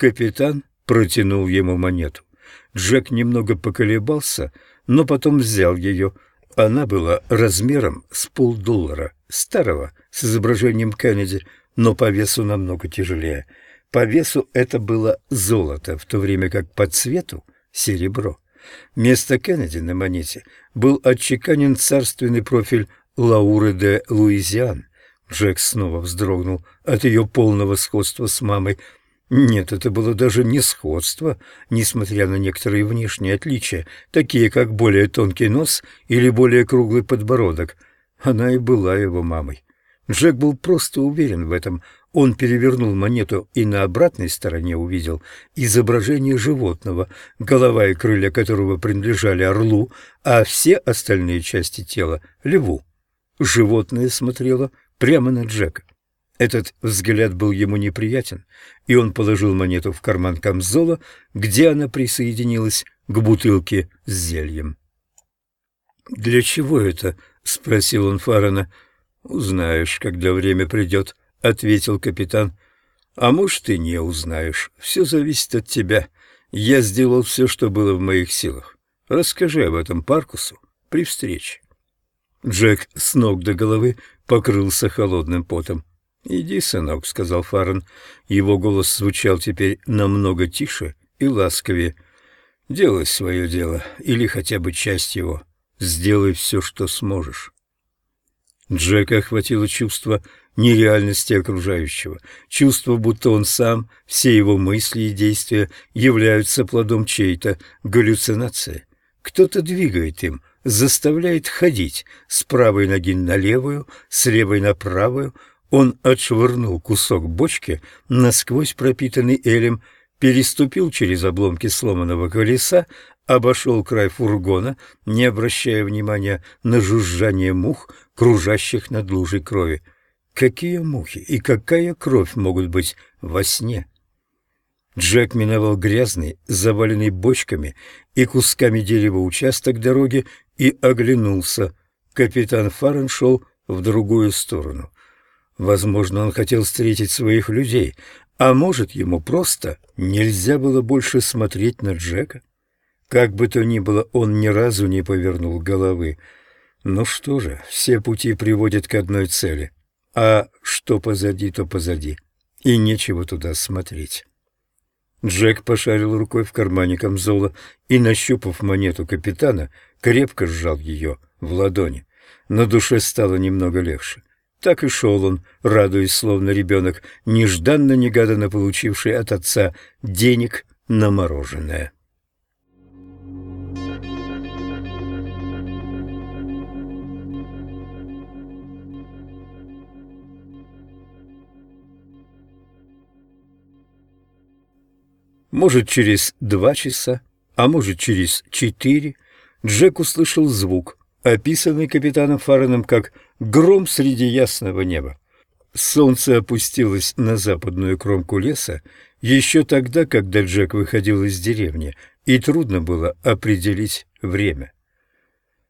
Капитан протянул ему монету. Джек немного поколебался, но потом взял ее. Она была размером с полдоллара, старого, с изображением Кеннеди, но по весу намного тяжелее. По весу это было золото, в то время как по цвету — серебро. Вместо Кеннеди на монете был отчеканен царственный профиль Лауры де Луизиан. Джек снова вздрогнул от ее полного сходства с мамой. Нет, это было даже не сходство, несмотря на некоторые внешние отличия, такие как более тонкий нос или более круглый подбородок. Она и была его мамой. Джек был просто уверен в этом. Он перевернул монету и на обратной стороне увидел изображение животного, голова и крылья которого принадлежали орлу, а все остальные части тела — льву. Животное смотрело прямо на Джека. Этот взгляд был ему неприятен, и он положил монету в карман камзола, где она присоединилась к бутылке с зельем. «Для чего это?» — спросил он Фарана. «Узнаешь, когда время придет», — ответил капитан. «А может, и не узнаешь. Все зависит от тебя. Я сделал все, что было в моих силах. Расскажи об этом Паркусу при встрече». Джек с ног до головы покрылся холодным потом. «Иди, сынок», — сказал Фарен. Его голос звучал теперь намного тише и ласковее. «Делай свое дело, или хотя бы часть его. Сделай все, что сможешь». Джека охватило чувство нереальности окружающего, чувство, будто он сам, все его мысли и действия являются плодом чьей-то галлюцинации. Кто-то двигает им, заставляет ходить с правой ноги на левую, с левой на правую. Он отшвырнул кусок бочки, насквозь пропитанный элем, переступил через обломки сломанного колеса, обошел край фургона, не обращая внимания на жужжание мух, кружащих над лужей крови. Какие мухи и какая кровь могут быть во сне? Джек миновал грязный, заваленный бочками и кусками дерева участок дороги и оглянулся. Капитан Фарен шел в другую сторону. Возможно, он хотел встретить своих людей, а может, ему просто нельзя было больше смотреть на Джека? Как бы то ни было, он ни разу не повернул головы. Ну что же, все пути приводят к одной цели. А что позади, то позади. И нечего туда смотреть. Джек пошарил рукой в кармане камзола и, нащупав монету капитана, крепко сжал ее в ладони. На душе стало немного легче. Так и шел он, радуясь, словно ребенок, нежданно-негаданно получивший от отца денег на мороженое. Может, через два часа, а может, через четыре, Джек услышал звук, описанный капитаном Фареном как «гром среди ясного неба». Солнце опустилось на западную кромку леса еще тогда, когда Джек выходил из деревни, и трудно было определить время.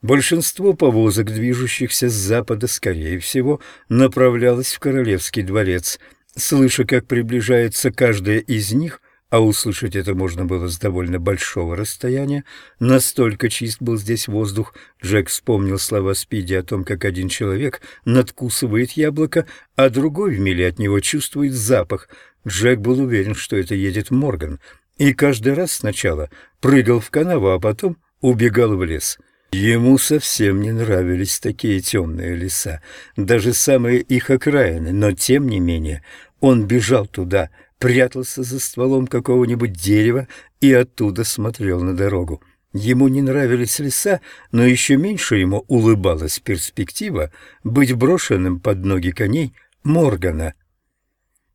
Большинство повозок, движущихся с запада, скорее всего, направлялось в Королевский дворец. Слыша, как приближается каждая из них – а услышать это можно было с довольно большого расстояния. Настолько чист был здесь воздух. Джек вспомнил слова Спиди о том, как один человек надкусывает яблоко, а другой в миле от него чувствует запах. Джек был уверен, что это едет Морган, и каждый раз сначала прыгал в канаву, а потом убегал в лес. Ему совсем не нравились такие темные леса, даже самые их окраины, но тем не менее он бежал туда, прятался за стволом какого-нибудь дерева и оттуда смотрел на дорогу. Ему не нравились леса, но еще меньше ему улыбалась перспектива быть брошенным под ноги коней Моргана.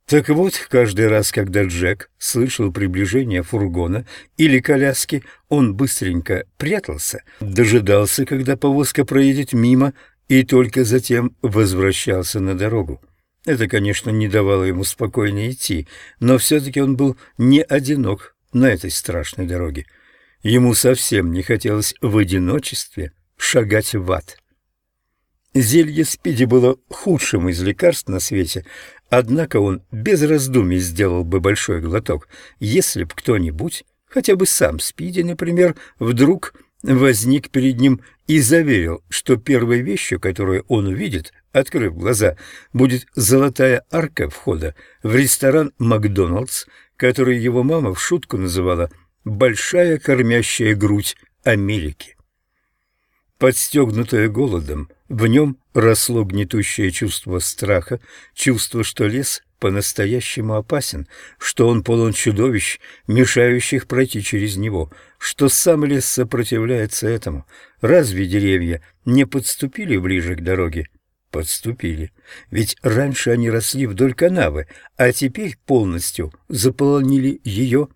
Так вот, каждый раз, когда Джек слышал приближение фургона или коляски, он быстренько прятался, дожидался, когда повозка проедет мимо, и только затем возвращался на дорогу. Это, конечно, не давало ему спокойно идти, но все-таки он был не одинок на этой страшной дороге. Ему совсем не хотелось в одиночестве шагать в ад. Зелье Спиди было худшим из лекарств на свете, однако он без раздумий сделал бы большой глоток, если б кто-нибудь, хотя бы сам Спиди, например, вдруг возник перед ним и заверил, что первой вещью, которую он увидит, открыв глаза, будет золотая арка входа в ресторан «Макдоналдс», который его мама в шутку называла «большая кормящая грудь Америки». Подстегнутое голодом, в нем росло гнетущее чувство страха, чувство, что лес по-настоящему опасен, что он полон чудовищ, мешающих пройти через него, что сам лес сопротивляется этому. Разве деревья не подступили ближе к дороге? Подступили. Ведь раньше они росли вдоль канавы, а теперь полностью заполонили ее.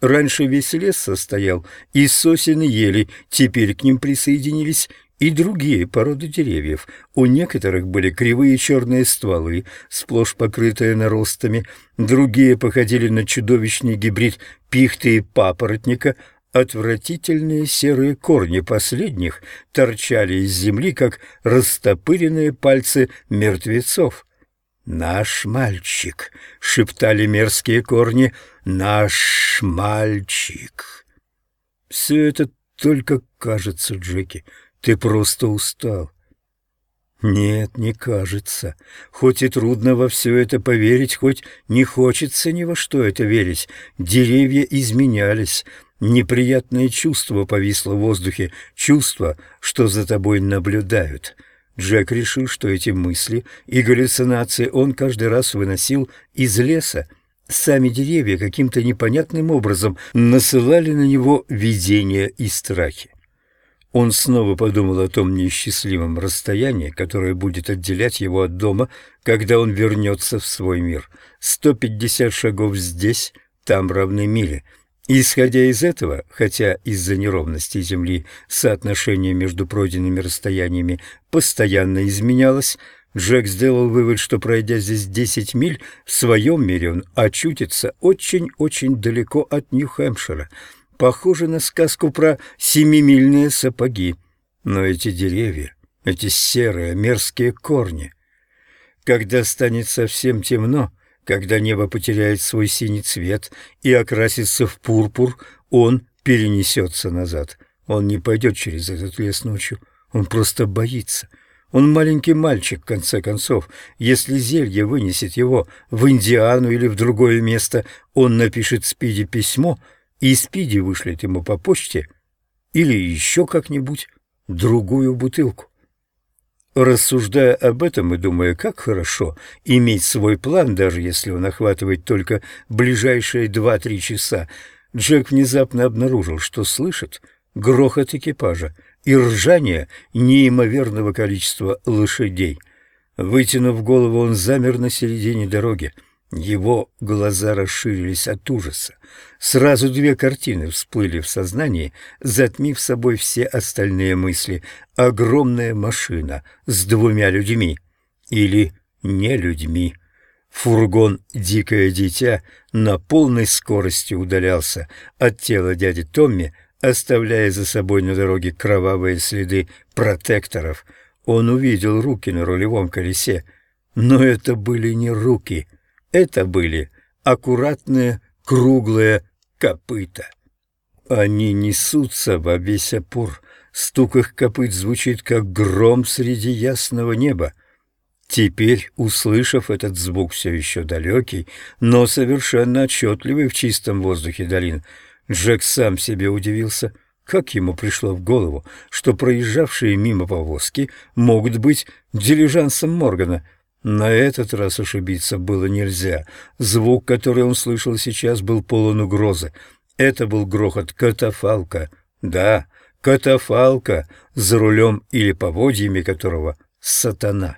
Раньше весь лес состоял из сосен и ели, теперь к ним присоединились и другие породы деревьев. У некоторых были кривые черные стволы, сплошь покрытые наростами, другие походили на чудовищный гибрид пихты и папоротника, отвратительные серые корни последних торчали из земли, как растопыренные пальцы мертвецов. «Наш мальчик!» — шептали мерзкие корни. «Наш мальчик!» «Все это только кажется, Джеки. Ты просто устал». «Нет, не кажется. Хоть и трудно во все это поверить, хоть не хочется ни во что это верить. Деревья изменялись». Неприятное чувство повисло в воздухе, чувство, что за тобой наблюдают. Джек решил, что эти мысли и галлюцинации он каждый раз выносил из леса. Сами деревья каким-то непонятным образом насылали на него видения и страхи. Он снова подумал о том несчастливом расстоянии, которое будет отделять его от дома, когда он вернется в свой мир. Сто пятьдесят шагов здесь, там равны миле — Исходя из этого, хотя из-за неровности Земли соотношение между пройденными расстояниями постоянно изменялось, Джек сделал вывод, что, пройдя здесь десять миль, в своем мире он очутится очень-очень далеко от Нью-Хэмпшира. Похоже на сказку про семимильные сапоги. Но эти деревья, эти серые мерзкие корни... Когда станет совсем темно, когда небо потеряет свой синий цвет и окрасится в пурпур, он перенесется назад. Он не пойдет через этот лес ночью. Он просто боится. Он маленький мальчик, в конце концов. Если зелье вынесет его в Индиану или в другое место, он напишет Спиди письмо, и Спиди вышлет ему по почте или еще как-нибудь другую бутылку. Рассуждая об этом и думая, как хорошо иметь свой план, даже если он охватывает только ближайшие два-три часа, Джек внезапно обнаружил, что слышит грохот экипажа и ржание неимоверного количества лошадей. Вытянув голову, он замер на середине дороги — его глаза расширились от ужаса. Сразу две картины всплыли в сознании, затмив собой все остальные мысли. Огромная машина с двумя людьми. Или не людьми. Фургон «Дикое дитя» на полной скорости удалялся от тела дяди Томми, оставляя за собой на дороге кровавые следы протекторов. Он увидел руки на рулевом колесе, но это были не руки — это были аккуратные круглые копыта. Они несутся во весь опор. Стук их копыт звучит, как гром среди ясного неба. Теперь, услышав этот звук все еще далекий, но совершенно отчетливый в чистом воздухе долин, Джек сам себе удивился, как ему пришло в голову, что проезжавшие мимо повозки могут быть дилижансом Моргана — на этот раз ошибиться было нельзя. Звук, который он слышал сейчас, был полон угрозы. Это был грохот катафалка. Да, катафалка, за рулем или поводьями которого сатана.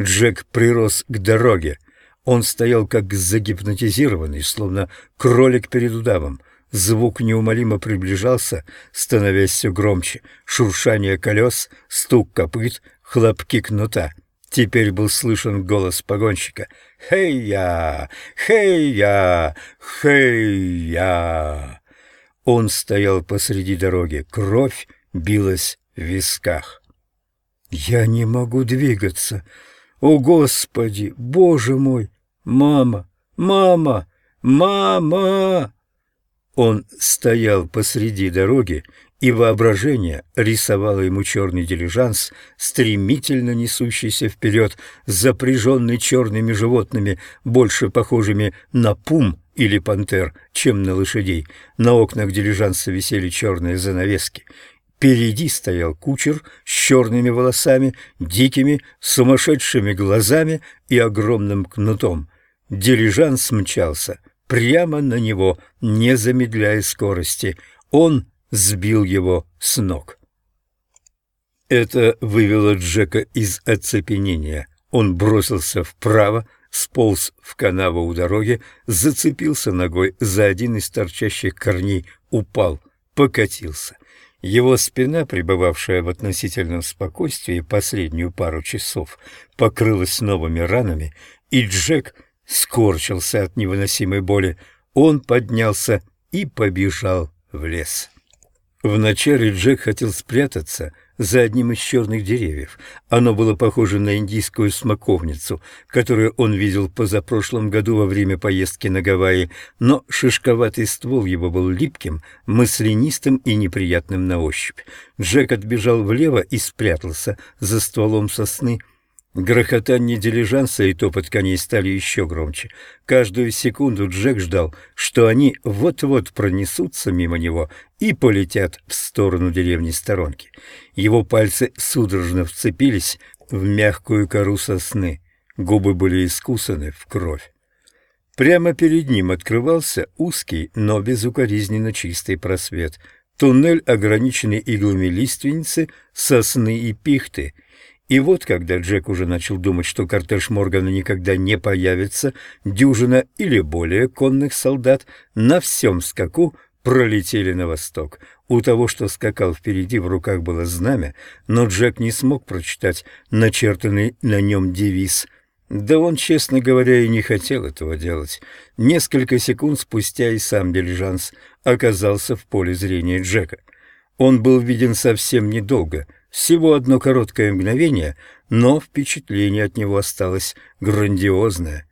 Джек прирос к дороге. Он стоял как загипнотизированный, словно кролик перед удавом. Звук неумолимо приближался, становясь все громче. Шуршание колес, стук копыт, хлопки кнута — Теперь был слышен голос погонщика. «Хей-я! Хей-я! Хей-я!» Он стоял посреди дороги. Кровь билась в висках. «Я не могу двигаться! О, Господи! Боже мой! Мама! Мама! Мама!» Он стоял посреди дороги, и воображение рисовало ему черный дилижанс, стремительно несущийся вперед, запряженный черными животными, больше похожими на пум или пантер, чем на лошадей. На окнах дилижанса висели черные занавески. Впереди стоял кучер с черными волосами, дикими, сумасшедшими глазами и огромным кнутом. Дилижанс мчался прямо на него, не замедляя скорости. Он сбил его с ног. Это вывело Джека из оцепенения. Он бросился вправо, сполз в канаву у дороги, зацепился ногой за один из торчащих корней, упал, покатился. Его спина, пребывавшая в относительном спокойствии последнюю пару часов, покрылась новыми ранами, и Джек скорчился от невыносимой боли. Он поднялся и побежал в лес. Вначале Джек хотел спрятаться за одним из черных деревьев. Оно было похоже на индийскую смоковницу, которую он видел позапрошлом году во время поездки на Гавайи, но шишковатый ствол его был липким, маслянистым и неприятным на ощупь. Джек отбежал влево и спрятался за стволом сосны, Грохотание дилижанса и топот коней стали еще громче. Каждую секунду Джек ждал, что они вот-вот пронесутся мимо него и полетят в сторону деревни сторонки. Его пальцы судорожно вцепились в мягкую кору сосны. Губы были искусаны в кровь. Прямо перед ним открывался узкий, но безукоризненно чистый просвет. Туннель, ограниченный иглами лиственницы, сосны и пихты — и вот, когда Джек уже начал думать, что кортеж Моргана никогда не появится, дюжина или более конных солдат на всем скаку пролетели на восток. У того, что скакал впереди, в руках было знамя, но Джек не смог прочитать начертанный на нем девиз. Да он, честно говоря, и не хотел этого делать. Несколько секунд спустя и сам дилижанс оказался в поле зрения Джека. Он был виден совсем недолго — всего одно короткое мгновение, но впечатление от него осталось грандиозное.